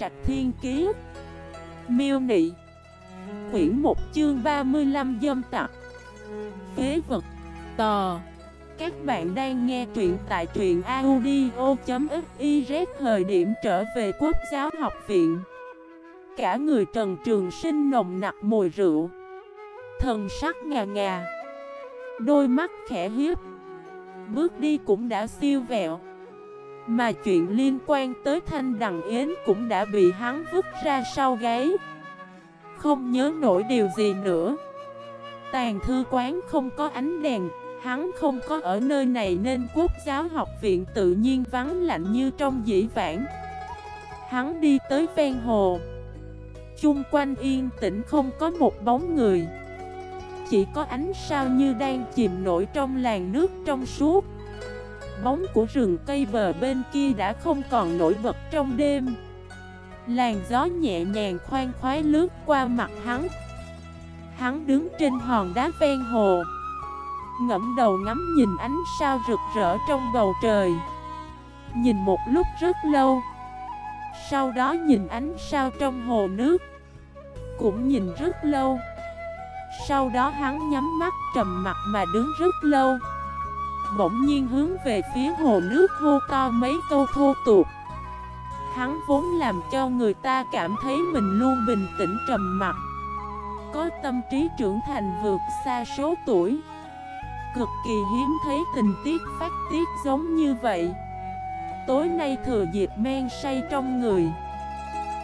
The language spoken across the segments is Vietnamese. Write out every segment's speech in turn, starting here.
Trạch Thiên Kiế Miêu Nị. Quyển 1 chương 35 Dâm Tặc. Phế vật. Tò. Các bạn đang nghe truyện tại truyện audio.xyz Thời điểm trở về Quốc giáo học viện. Cả người Trần Trường Sinh nồng nặc mùi rượu. Thần sắc ngà ngà. Đôi mắt khẽ hiếp. Bước đi cũng đã siêu vẹo. Mà chuyện liên quan tới Thanh Đằng Yến cũng đã bị hắn vứt ra sau gáy. Không nhớ nổi điều gì nữa. Tàn thư quán không có ánh đèn, Hắn không có ở nơi này nên quốc giáo học viện tự nhiên vắng lạnh như trong dĩ vãng. Hắn đi tới ven hồ. Chung quanh yên tĩnh không có một bóng người. Chỉ có ánh sao như đang chìm nổi trong làn nước trong suốt. Bóng của rừng cây bờ bên kia đã không còn nổi bật trong đêm. Làn gió nhẹ nhàng khoan khoái lướt qua mặt hắn. Hắn đứng trên hòn đá ven hồ, Ngẫm đầu ngắm nhìn ánh sao rực rỡ trong bầu trời. Nhìn một lúc rất lâu, Sau đó nhìn ánh sao trong hồ nước, Cũng nhìn rất lâu. Sau đó hắn nhắm mắt trầm mặt mà đứng rất lâu. Bỗng nhiên hướng về phía hồ nước hô to mấy câu thô tục. Hắn vốn làm cho người ta cảm thấy mình luôn bình tĩnh trầm mặt Có tâm trí trưởng thành vượt xa số tuổi. Cực kỳ hiếm thấy tình tiết phát tiết giống như vậy. Tối nay thừa dịp men say trong người,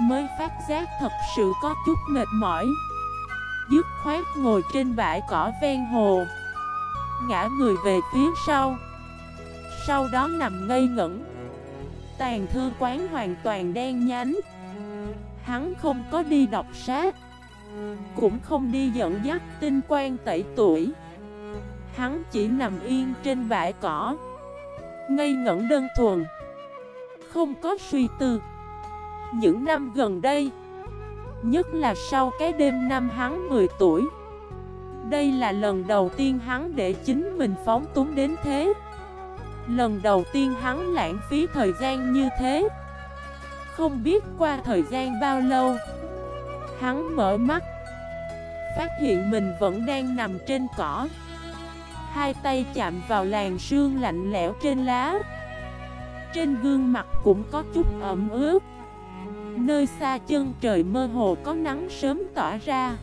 Mới phát giác thật sự có chút mệt mỏi. Dứt khoát ngồi trên bãi cỏ ven hồ. Ngã người về phía sau. Sau đó nằm ngây ngẩn. Tàn thư quán hoàn toàn đen nhánh. Hắn không có đi đọc sát Cũng không đi dẫn dắt tinh quan tẩy tuổi. Hắn chỉ nằm yên trên bãi cỏ. Ngây ngẩn đơn thuần. Không có suy tư. Những năm gần đây, Nhất là sau cái đêm năm hắn 10 tuổi đây là lần đầu tiên hắn để chính mình phóng túng đến thế. Lần đầu tiên hắn lãng phí thời gian như thế. Không biết qua thời gian bao lâu, Hắn mở mắt, Phát hiện mình vẫn đang nằm trên cỏ. Hai tay chạm vào làn sương lạnh lẽo trên lá. Trên gương mặt cũng có chút ẩm ướt. Nơi xa chân trời mơ hồ có nắng sớm tỏa ra.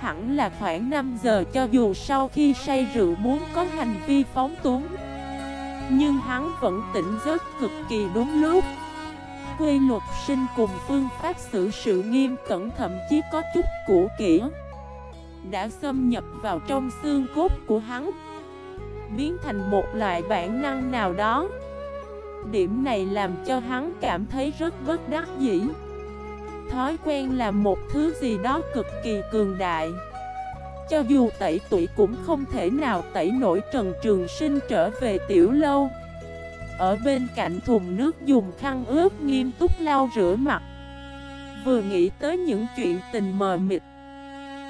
Hẳn là khoảng 5 giờ cho dù sau khi say rượu muốn có hành vi phóng túng. Nhưng hắn vẫn tỉnh giấc cực kỳ đúng lúc. Quy luật sinh cùng phương pháp xử sự nghiêm cẩn thậm chí có chút cũ kỹ. Đã xâm nhập vào trong xương cốt của hắn. Biến thành một loại bản năng nào đó. Điểm này làm cho hắn cảm thấy rất bất đắc dĩ. Thói quen là một thứ gì đó cực kỳ cường đại. Cho dù tẩy tuổi cũng không thể nào tẩy nổi Trần Trường Sinh trở về tiểu lâu. Ở bên cạnh thùng nước dùng khăn ướt nghiêm túc lau rửa mặt. Vừa nghĩ tới những chuyện tình mờ mịt,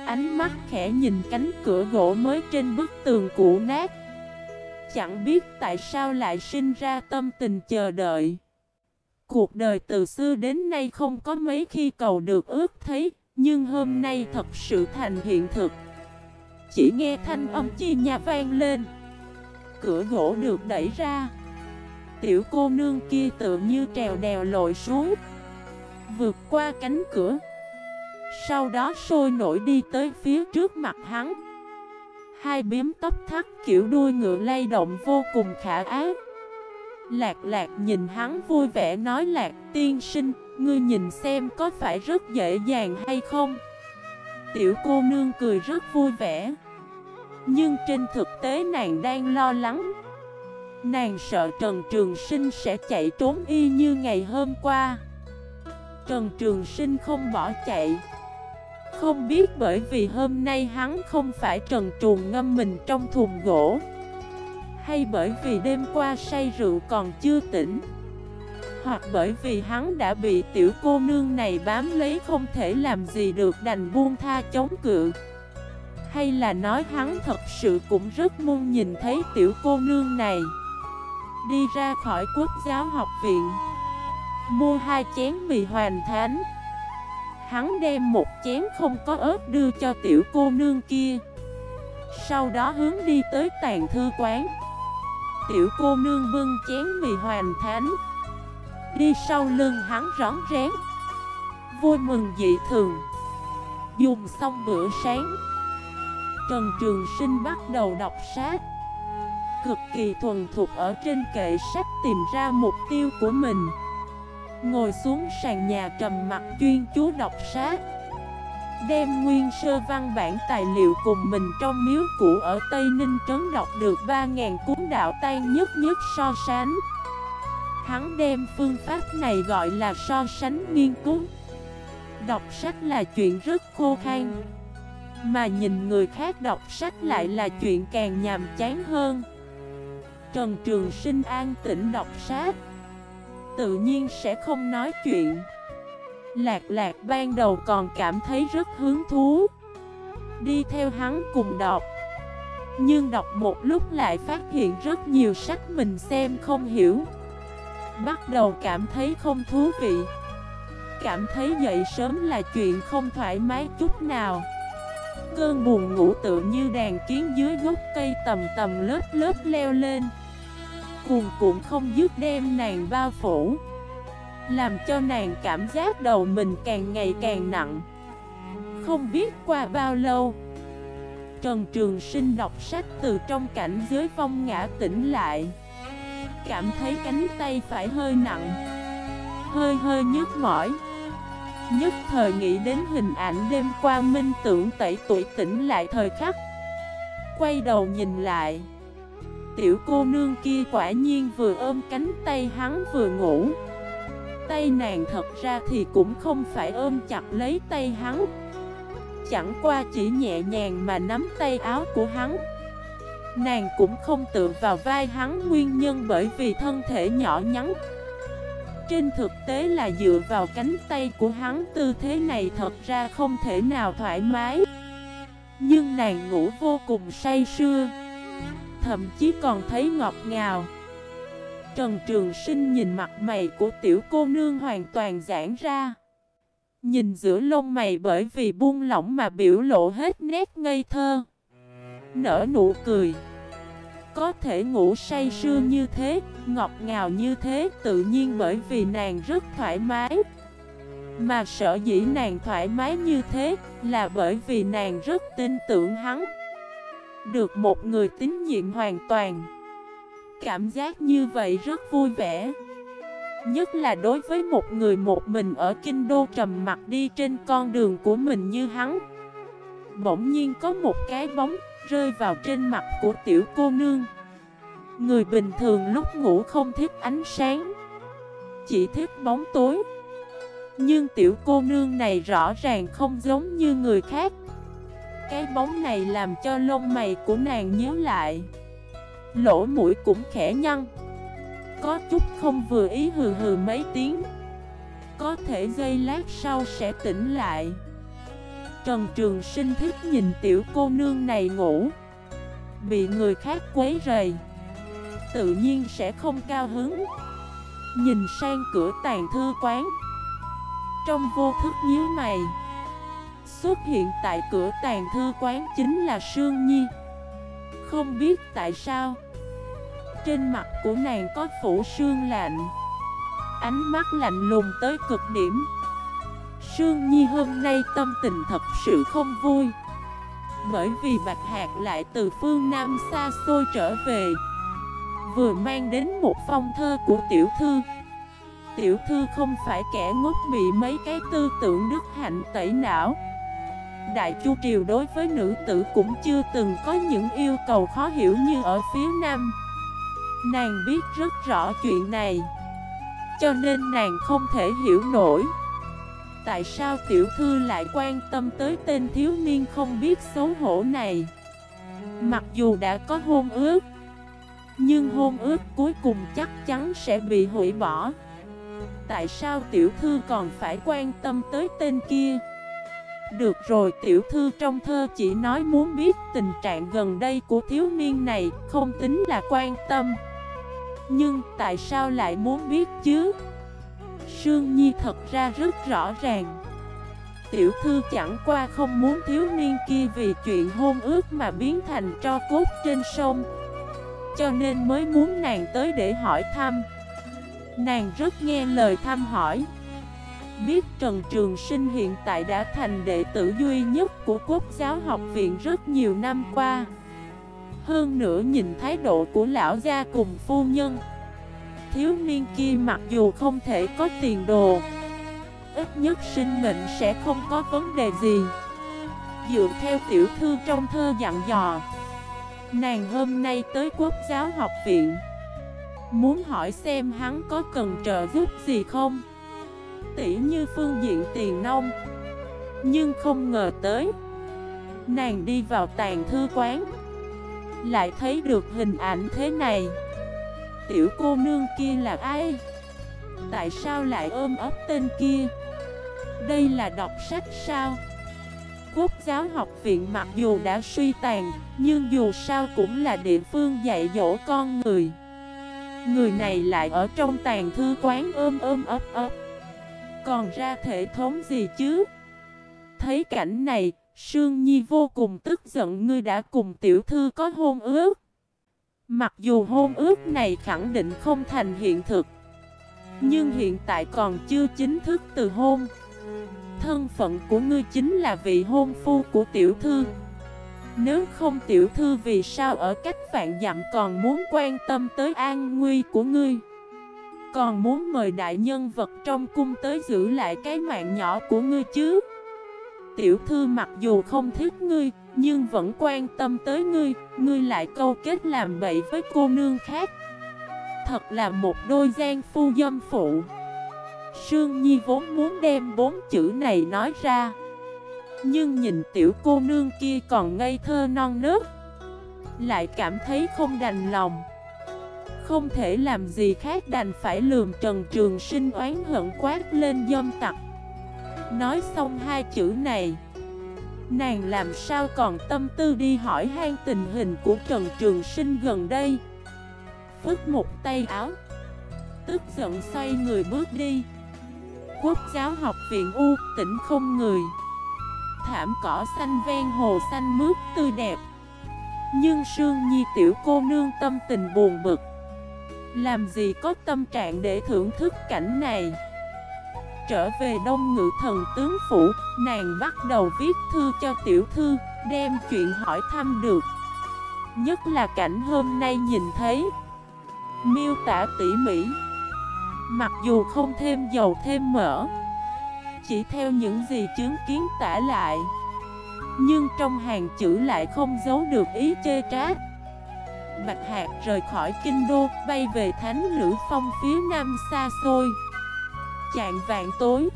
Ánh mắt khẽ nhìn cánh cửa gỗ mới trên bức tường cũ nát. Chẳng biết tại sao lại sinh ra tâm tình chờ đợi. Cuộc đời từ xưa đến nay không có mấy khi cầu được ước thấy, Nhưng hôm nay thật sự thành hiện thực. Chỉ nghe thanh âm chi nhà vang lên. Cửa gỗ được đẩy ra. Tiểu cô nương kia tự như trèo đèo lội xuống. Vượt qua cánh cửa. Sau đó sôi nổi đi tới phía trước mặt hắn. Hai biếm tóc thắt kiểu đuôi ngựa lay động vô cùng khả ác Lạc lạc nhìn hắn vui vẻ nói lạc tiên sinh, Ngươi nhìn xem có phải rất dễ dàng hay không? Tiểu cô nương cười rất vui vẻ. Nhưng trên thực tế nàng đang lo lắng. Nàng sợ Trần Trường Sinh sẽ chạy trốn y như ngày hôm qua. Trần Trường Sinh không bỏ chạy. Không biết bởi vì hôm nay hắn không phải trần Trùng ngâm mình trong thùng gỗ. Hay bởi vì đêm qua say rượu còn chưa tỉnh? Hoặc bởi vì hắn đã bị tiểu cô nương này bám lấy không thể làm gì được đành buông tha chống cự? Hay là nói hắn thật sự cũng rất muốn nhìn thấy tiểu cô nương này? Đi ra khỏi quốc giáo học viện, Mua hai chén mì hoàn thánh. Hắn đem một chén không có ớt đưa cho tiểu cô nương kia. Sau đó hướng đi tới tàn thư quán. Tiểu cô nương bưng chén mì hoàn thánh. Đi sau lưng hắn rón rén, Vui mừng dị thường. Dùng xong bữa sáng, Trần Trường Sinh bắt đầu đọc sách. Cực kỳ thuần thục ở trên kệ sách tìm ra mục tiêu của mình. Ngồi xuống sàn nhà trầm mặt chuyên chú đọc sách. Đem nguyên sơ văn bản tài liệu cùng mình trong miếu cũ ở Tây Ninh Trấn đọc được 3.000 cuốn đạo Tay nhất nhất so sánh. Hắn đem phương pháp này gọi là so sánh nghiên cứu. Đọc sách là chuyện rất khô khan, Mà nhìn người khác đọc sách lại là chuyện càng nhàm chán hơn. Trần Trường Sinh an tĩnh đọc sách, Tự nhiên sẽ không nói chuyện. Lạc lạc ban đầu còn cảm thấy rất hứng thú. Đi theo hắn cùng đọc. Nhưng đọc một lúc lại phát hiện rất nhiều sách mình xem không hiểu. Bắt đầu cảm thấy không thú vị. Cảm thấy dậy sớm là chuyện không thoải mái chút nào. Cơn buồn ngủ tự như đàn kiến dưới gốc cây tầm tầm lớp lớp leo lên. Cuồn cuộn không dứt đem nàng bao phủ. Làm cho nàng cảm giác đầu mình càng ngày càng nặng. Không biết qua bao lâu, Trần Trường Sinh đọc sách từ trong cảnh giới phong ngã tỉnh lại. Cảm thấy cánh tay phải hơi nặng, Hơi hơi nhức mỏi. Nhất thời nghĩ đến hình ảnh đêm qua minh tưởng tẩy tuổi tỉnh lại thời khắc. Quay đầu nhìn lại, Tiểu cô nương kia quả nhiên vừa ôm cánh tay hắn vừa ngủ. Tay nàng thật ra thì cũng không phải ôm chặt lấy tay hắn. Chẳng qua chỉ nhẹ nhàng mà nắm tay áo của hắn. Nàng cũng không tự vào vai hắn, nguyên nhân bởi vì thân thể nhỏ nhắn. Trên thực tế là dựa vào cánh tay của hắn, tư thế này thật ra không thể nào thoải mái. Nhưng nàng ngủ vô cùng say sưa, Thậm chí còn thấy ngọt ngào. Trần Trường Sinh nhìn mặt mày của tiểu cô nương hoàn toàn giãn ra. Nhìn giữa lông mày bởi vì buông lỏng mà biểu lộ hết nét ngây thơ. Nở nụ cười. Có thể ngủ say sưa như thế, ngọt ngào như thế Tự nhiên bởi vì nàng rất thoải mái. Mà sợ dĩ nàng thoải mái như thế Là bởi vì nàng rất tin tưởng hắn. Được một người tín nhiệm hoàn toàn. Cảm giác như vậy rất vui vẻ. Nhất là đối với một người một mình ở kinh đô trầm mặt đi trên con đường của mình như hắn. Bỗng nhiên có một cái bóng rơi vào trên mặt của tiểu cô nương. Người bình thường lúc ngủ không thích ánh sáng, Chỉ thích bóng tối. Nhưng tiểu cô nương này rõ ràng không giống như người khác. Cái bóng này làm cho lông mày của nàng nhíu lại. Lỗ mũi cũng khẽ nhăn. Có chút không vừa ý hừ hừ mấy tiếng. Có thể giây lát sau sẽ tỉnh lại. Trần Trường Sinh thích nhìn tiểu cô nương này ngủ. Bị người khác quấy rầy. Tự nhiên sẽ không cao hứng. Nhìn sang cửa tàn thư quán. Trong vô thức nhíu mày. Xuất hiện tại cửa tàn thư quán chính là Sương Nhi. Không biết tại sao. Trên mặt của nàng có phủ sương lạnh. Ánh mắt lạnh lùng tới cực điểm. Sương Nhi hôm nay tâm tình thật sự không vui. Bởi vì Bạch Hạc lại từ phương Nam xa xôi trở về, Vừa mang đến một phong thơ của tiểu thư. Tiểu thư không phải kẻ ngốc bị mấy cái tư tưởng đức hạnh tẩy não. Đại Chu Triều đối với nữ tử cũng chưa từng có những yêu cầu khó hiểu như ở phía Nam. Nàng biết rất rõ chuyện này, Cho nên nàng không thể hiểu nổi. Tại sao tiểu thư lại quan tâm tới tên thiếu niên không biết xấu hổ này? Mặc dù đã có hôn ước, Nhưng hôn ước cuối cùng chắc chắn sẽ bị hủy bỏ. Tại sao tiểu thư còn phải quan tâm tới tên kia? Được rồi, tiểu thư trong thơ chỉ nói muốn biết tình trạng gần đây của thiếu niên này, không tính là quan tâm. Nhưng tại sao lại muốn biết chứ? Sương Nhi thật ra rất rõ ràng. Tiểu thư chẳng qua không muốn thiếu niên kia vì chuyện hôn ước mà biến thành tro cốt trên sông, Cho nên mới muốn nàng tới để hỏi thăm. Nàng rất nghe lời thăm hỏi. Biết Trần Trường Sinh hiện tại đã thành đệ tử duy nhất của Quốc giáo học viện rất nhiều năm qua. Hơn nữa nhìn thái độ của lão gia cùng phu nhân, Thiếu niên kia mặc dù không thể có tiền đồ, Ít nhất sinh mệnh sẽ không có vấn đề gì. Dựa theo tiểu thư trong thơ dặn dò, Nàng hôm nay tới quốc giáo học viện, Muốn hỏi xem hắn có cần trợ giúp gì không? Tỷ như phương diện tiền nông. Nhưng không ngờ tới, Nàng đi vào tàn thư quán, Lại thấy được hình ảnh thế này. Tiểu cô nương kia là ai? Tại sao lại ôm ấp tên kia? Đây là đọc sách sao? Quốc giáo học viện mặc dù đã suy tàn, Nhưng dù sao cũng là địa phương dạy dỗ con người. Người này lại ở trong tàn thư quán ôm ôm ấp ấp. Còn ra thể thống gì chứ? Thấy cảnh này, Sương Nhi vô cùng tức giận, Ngươi đã cùng tiểu thư có hôn ước. Mặc dù hôn ước này khẳng định không thành hiện thực, Nhưng hiện tại còn chưa chính thức từ hôn. Thân phận của ngươi chính là vị hôn phu của tiểu thư. Nếu không tiểu thư vì sao ở cách vạn dặm còn muốn quan tâm tới an nguy của ngươi? Còn muốn mời đại nhân vật trong cung tới giữ lại cái mạng nhỏ của ngươi chứ? Tiểu thư mặc dù không thích ngươi, Nhưng vẫn quan tâm tới ngươi Ngươi lại câu kết làm bậy với cô nương khác. Thật là một đôi gian phu dâm phụ. Sương Nhi vốn muốn đem bốn chữ này nói ra. Nhưng nhìn tiểu cô nương kia còn ngây thơ non nớt. Lại cảm thấy không đành lòng. Không thể làm gì khác đành phải lườm Trần Trường Sinh oán hận quát lên dâm tặc. Nói xong hai chữ này, Nàng làm sao còn tâm tư đi hỏi han tình hình của Trần Trường Sinh gần đây? Phức một tay áo, Tức giận xoay người bước đi. Quốc giáo học viện U, tỉnh không người. Thảm cỏ xanh ven hồ xanh mướt tươi đẹp. Nhưng Sương Nhi tiểu cô nương tâm tình buồn bực. Làm gì có tâm trạng để thưởng thức cảnh này trở về Đông Ngự Thần Tướng Phủ, nàng bắt đầu viết thư cho tiểu thư, đem chuyện hỏi thăm được. Nhất là cảnh hôm nay nhìn thấy, miêu tả tỉ mỉ. Mặc dù không thêm dầu thêm mỡ, chỉ theo những gì chứng kiến tả lại, nhưng trong hàng chữ lại không giấu được ý chê trách. Bạch Hạc rời khỏi kinh đô, bay về thánh nữ phong phía nam xa xôi. Chạng vạn tối.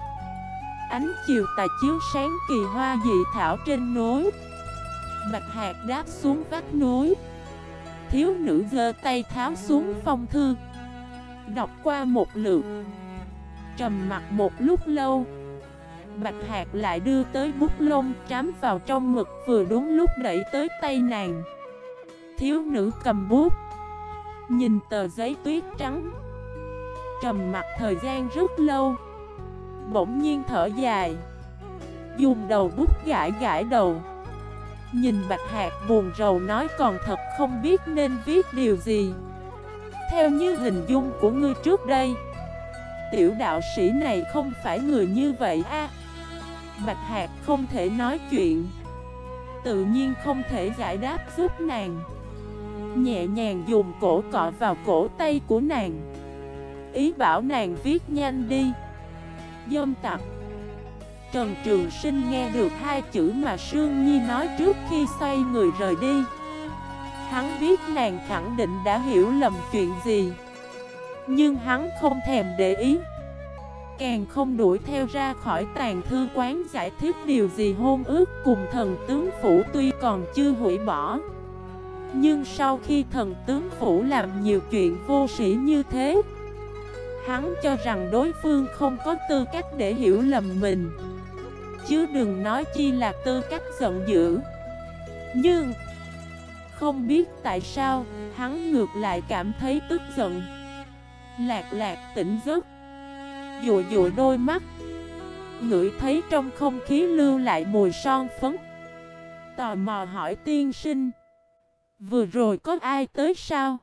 Ánh chiều tà chiếu sáng kỳ hoa dị thảo trên núi Bạch hạt đáp xuống vách núi Thiếu nữ giơ tay tháo xuống phong thư. Đọc qua một lượt. Trầm mặt một lúc lâu. Bạch hạt lại đưa tới bút lông trám vào trong mực vừa đúng lúc đẩy tới tay nàng. Thiếu nữ cầm bút. Nhìn tờ giấy tuyết trắng. Trầm mặt thời gian rất lâu. Bỗng nhiên thở dài. Dùng đầu bút gãi gãi đầu. Nhìn Bạch hạt buồn rầu nói còn thật không biết nên viết điều gì. Theo như hình dung của ngươi trước đây, Tiểu đạo sĩ này không phải người như vậy a. Bạch hạt không thể nói chuyện. Tự nhiên không thể giải đáp giúp nàng. Nhẹ nhàng dùng cổ cọ vào cổ tay của nàng. Ý bảo nàng viết nhanh đi. Dâm tặc. Trần Trường Sinh nghe được hai chữ mà Sương Nhi nói trước khi xoay người rời đi. Hắn biết nàng khẳng định đã hiểu lầm chuyện gì. Nhưng hắn không thèm để ý. Càng không đuổi theo ra khỏi tàn thư quán giải thích điều gì hôn ước cùng thần tướng phủ tuy còn chưa hủy bỏ. Nhưng sau khi thần tướng phủ làm nhiều chuyện vô sĩ như thế, Hắn cho rằng đối phương không có tư cách để hiểu lầm mình. Chứ đừng nói chi là tư cách giận dữ. Nhưng, Không biết tại sao, Hắn ngược lại cảm thấy tức giận. Lạc lạc tỉnh giấc. Dụi dụi đôi mắt. Ngửi thấy trong không khí lưu lại mùi son phấn. Tò mò hỏi tiên sinh. Vừa rồi có ai tới sao?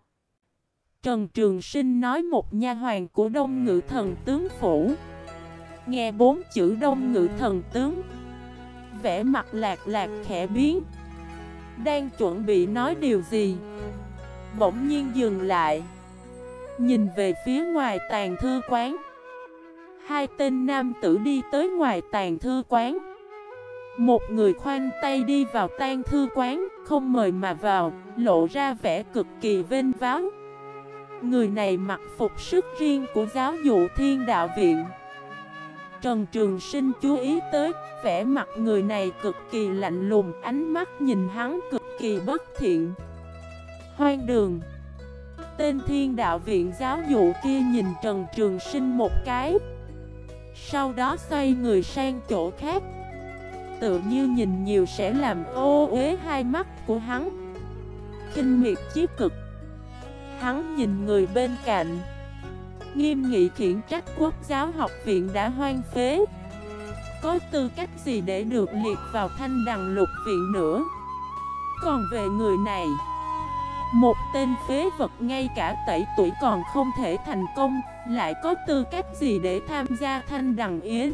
Trần Trường Sinh nói một nha hoàng của Đông Ngự Thần Tướng Phủ. Nghe bốn chữ Đông Ngự Thần Tướng Vẽ mặt lạc lạc khẽ biến. Đang chuẩn bị nói điều gì? Bỗng nhiên dừng lại. Nhìn về phía ngoài tàn thư quán. Hai tên nam tử đi tới ngoài tàn thư quán. Một người khoanh tay đi vào tan thư quán, Không mời mà vào, Lộ ra vẻ cực kỳ vênh váo. Người này mặc phục sức riêng của giáo dụ thiên đạo viện. Trần Trường Sinh chú ý tới, Vẻ mặt người này cực kỳ lạnh lùng, Ánh mắt nhìn hắn cực kỳ bất thiện. Hoang đường. Tên thiên đạo viện giáo dụ kia nhìn Trần Trường Sinh một cái. Sau đó xoay người sang chỗ khác. Tự như nhìn nhiều sẽ làm ô uế hai mắt của hắn. Kinh miệt chí cực. Hắn nhìn người bên cạnh. Nghiêm nghị khiển trách quốc giáo học viện đã hoang phế. Có tư cách gì để được liệt vào thanh đằng lục viện nữa? Còn về người này, Một tên phế vật ngay cả tẩy tuổi còn không thể thành công, Lại có tư cách gì để tham gia thanh đằng yến?